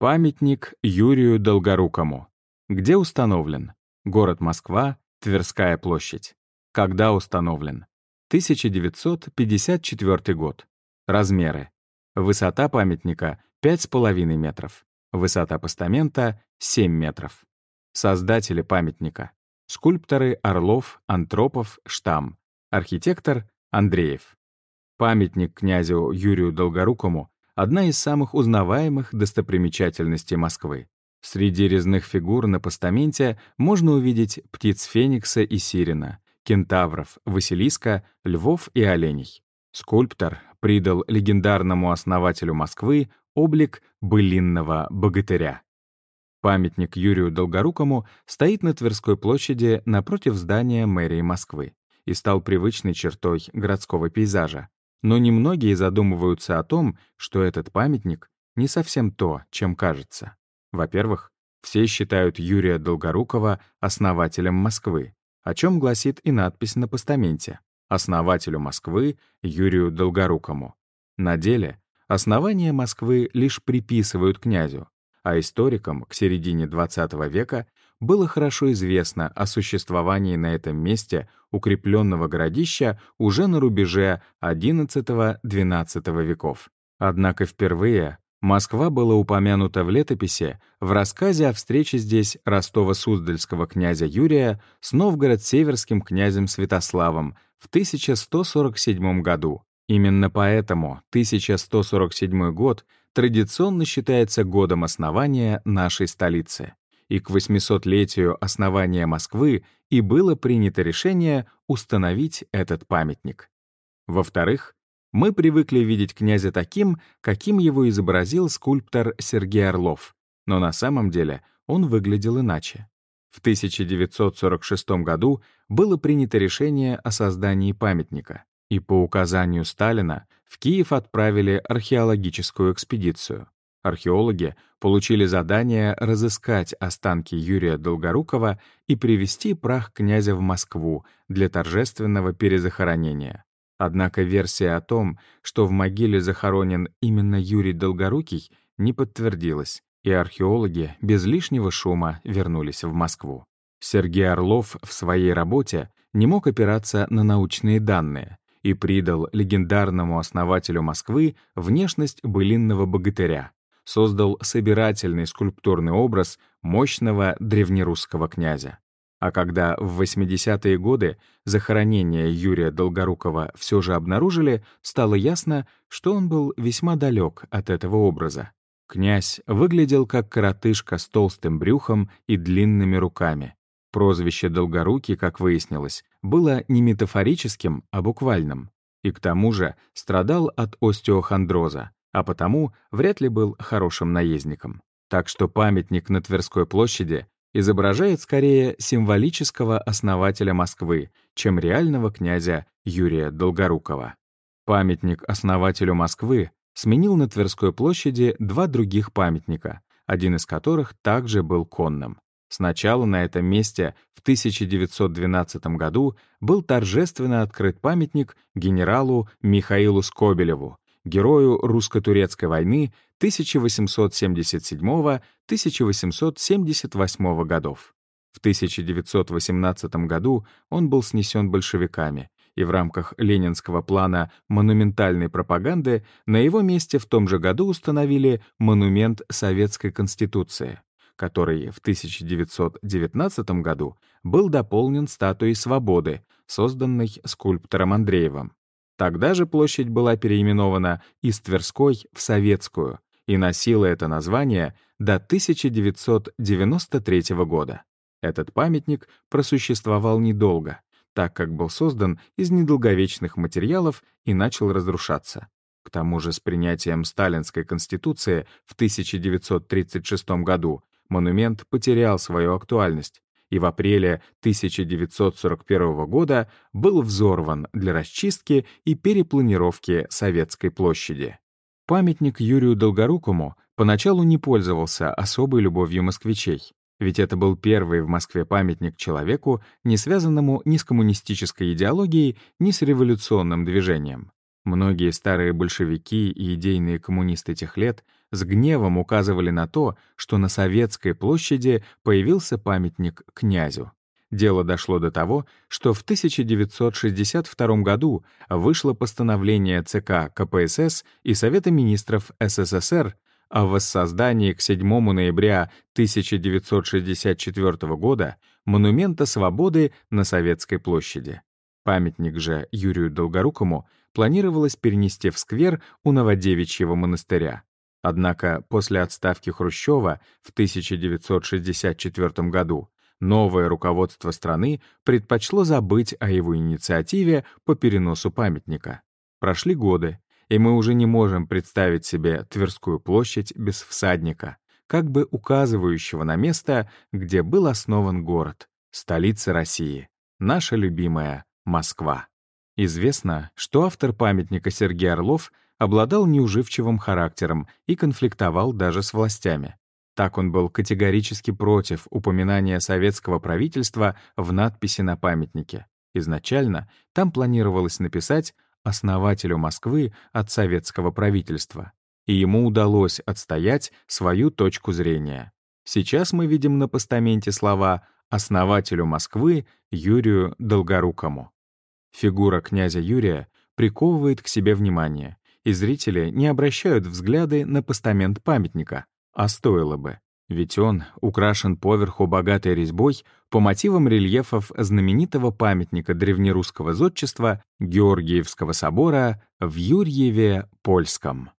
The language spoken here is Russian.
Памятник Юрию Долгорукому. Где установлен? Город Москва, Тверская площадь. Когда установлен? 1954 год. Размеры. Высота памятника 5,5 метров. Высота постамента 7 метров. Создатели памятника. Скульпторы Орлов, Антропов, Штам. Архитектор Андреев. Памятник князю Юрию Долгорукому — одна из самых узнаваемых достопримечательностей Москвы. Среди резных фигур на постаменте можно увидеть птиц Феникса и Сирена, кентавров, Василиска, львов и оленей. Скульптор придал легендарному основателю Москвы облик былинного богатыря. Памятник Юрию Долгорукому стоит на Тверской площади напротив здания мэрии Москвы и стал привычной чертой городского пейзажа. Но немногие задумываются о том, что этот памятник не совсем то, чем кажется. Во-первых, все считают Юрия Долгорукова основателем Москвы, о чем гласит и надпись на постаменте «Основателю Москвы Юрию Долгорукому». На деле основание Москвы лишь приписывают князю, а историкам к середине XX века было хорошо известно о существовании на этом месте укрепленного городища уже на рубеже XI-XII веков. Однако впервые Москва была упомянута в летописи в рассказе о встрече здесь Ростова-Суздальского князя Юрия с Новгород-Северским князем Святославом в 1147 году. Именно поэтому 1147 год традиционно считается годом основания нашей столицы. И к 800-летию основания Москвы и было принято решение установить этот памятник. Во-вторых, мы привыкли видеть князя таким, каким его изобразил скульптор Сергей Орлов, но на самом деле он выглядел иначе. В 1946 году было принято решение о создании памятника, и по указанию Сталина в Киев отправили археологическую экспедицию. Археологи получили задание разыскать останки Юрия Долгорукова и привезти прах князя в Москву для торжественного перезахоронения. Однако версия о том, что в могиле захоронен именно Юрий Долгорукий, не подтвердилась, и археологи без лишнего шума вернулись в Москву. Сергей Орлов в своей работе не мог опираться на научные данные и придал легендарному основателю Москвы внешность былинного богатыря, создал собирательный скульптурный образ мощного древнерусского князя. А когда в 80-е годы захоронение Юрия Долгорукова все же обнаружили, стало ясно, что он был весьма далек от этого образа. Князь выглядел как коротышка с толстым брюхом и длинными руками. Прозвище «Долгорукий», как выяснилось, было не метафорическим, а буквальным. И к тому же страдал от остеохондроза, а потому вряд ли был хорошим наездником. Так что памятник на Тверской площади изображает скорее символического основателя Москвы, чем реального князя Юрия Долгорукова. Памятник основателю Москвы сменил на Тверской площади два других памятника, один из которых также был конным. Сначала на этом месте в 1912 году был торжественно открыт памятник генералу Михаилу Скобелеву, герою русско-турецкой войны 1877-1878 годов. В 1918 году он был снесен большевиками, и в рамках ленинского плана монументальной пропаганды на его месте в том же году установили монумент Советской Конституции, который в 1919 году был дополнен статуей свободы, созданной скульптором Андреевым. Тогда же площадь была переименована из Тверской в Советскую и носила это название до 1993 года. Этот памятник просуществовал недолго, так как был создан из недолговечных материалов и начал разрушаться. К тому же с принятием Сталинской Конституции в 1936 году монумент потерял свою актуальность, и в апреле 1941 года был взорван для расчистки и перепланировки Советской площади. Памятник Юрию Долгорукому поначалу не пользовался особой любовью москвичей, ведь это был первый в Москве памятник человеку, не связанному ни с коммунистической идеологией, ни с революционным движением. Многие старые большевики и идейные коммунисты тех лет с гневом указывали на то, что на Советской площади появился памятник князю. Дело дошло до того, что в 1962 году вышло постановление ЦК КПСС и Совета министров СССР о воссоздании к 7 ноября 1964 года монумента свободы на Советской площади. Памятник же Юрию Долгорукому планировалось перенести в сквер у Новодевичьего монастыря. Однако после отставки Хрущева в 1964 году новое руководство страны предпочло забыть о его инициативе по переносу памятника. Прошли годы, и мы уже не можем представить себе Тверскую площадь без всадника, как бы указывающего на место, где был основан город, столица России, наша любимая Москва. Известно, что автор памятника Сергей Орлов обладал неуживчивым характером и конфликтовал даже с властями. Так он был категорически против упоминания советского правительства в надписи на памятнике. Изначально там планировалось написать «основателю Москвы от советского правительства», и ему удалось отстоять свою точку зрения. Сейчас мы видим на постаменте слова «основателю Москвы Юрию Долгорукому». Фигура князя Юрия приковывает к себе внимание, и зрители не обращают взгляды на постамент памятника, а стоило бы. Ведь он украшен поверху богатой резьбой по мотивам рельефов знаменитого памятника древнерусского зодчества Георгиевского собора в Юрьеве-Польском.